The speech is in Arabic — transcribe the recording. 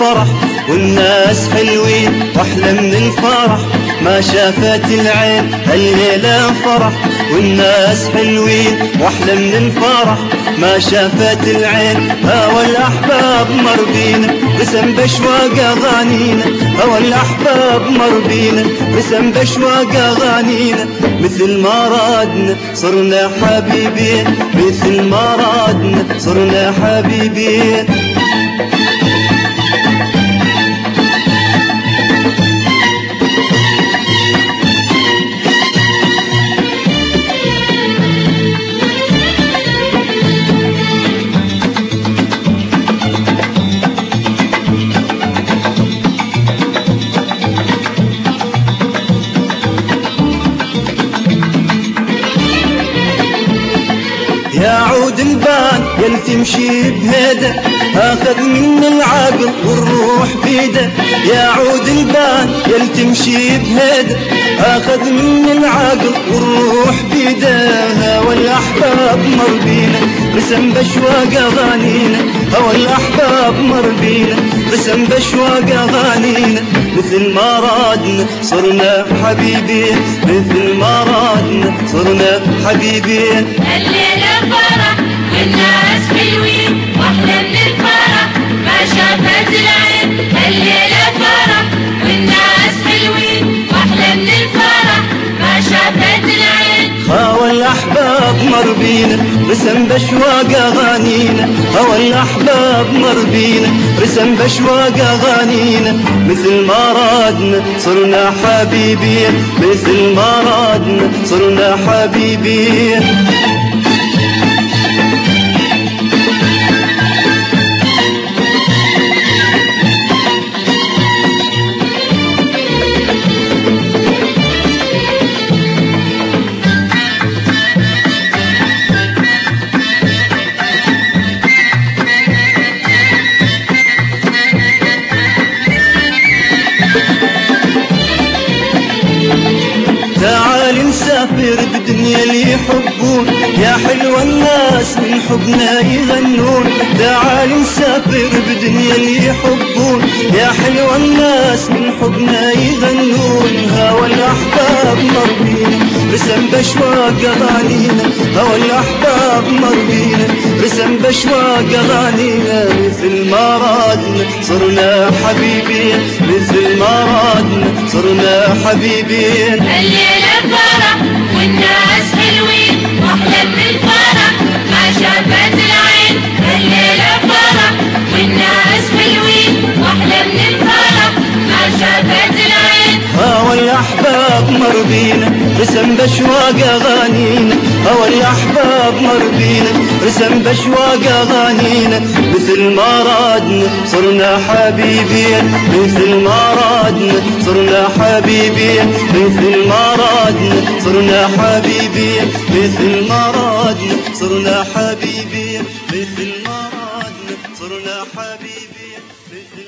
فرح والناس حلوين واحلى من الفرح. ما شافت العين الليلة فرح. والناس حلوين واحلى من الفرح. ما شافت العين هوى الأحباب مر بينا رسم بشواق أغانينا هوى الأحباب مر بينا رسم بشواق أغانينا مثل ما رادنا صرنا حبيبين. مثل ما رادنا صرنا حبيبين. يل تمشي بهدى آخذ من العقل والروح بيده. يا عود البان يل تمشي بهدى آخذ من العقل والروح بيده. هوى الأحباب مر بينا رسم بشواق أغانينا. هوى الأحباب مر بينا رسم بشواق أغانينا. مثل ما رادنا صرنا حبيبين مثل ما رادنا صرنا حبيبين. الليلة حلوين واحلى من الفرح. ما شافت العين فرح. والناس حلوين واحلى من الفرح. ما شافت العين. الأحباب مر بينا رسم بشواق أغانينا هوى الأحباب مر بينا رسم بشواق أغانينا مثل ما رادنا صرنا حبيبين. مثل ما رادنا صرنا حبيبين. نسافر بدنيا اللي يحبون. يا حلوة الناس من حبنا يغنون. تعال نسافر بدنيا اللي يحبون. يا حلوة الناس من حبنا يغنون. هوى الأحباب مر بينا رسم بشواق أغانينا. هوى الأحباب مر بينا رسم بشواق أغانينا. مثل ما رادنا صرنا حبيبين. مثل ما رادنا صرنا حبيبين. الليلة رسم بشواق أغانينا هوى الأحباب مر بينا رسم بشواق أغانينا مثل ما رادنا صرنا حبيبين. مثل ما رادنا صرنا حبيبين. مثل ما رادنا صرنا حبيبين. مثل ما رادنا صرنا حبيبين. مثل ما رادنا صرنا حبيبين. مثل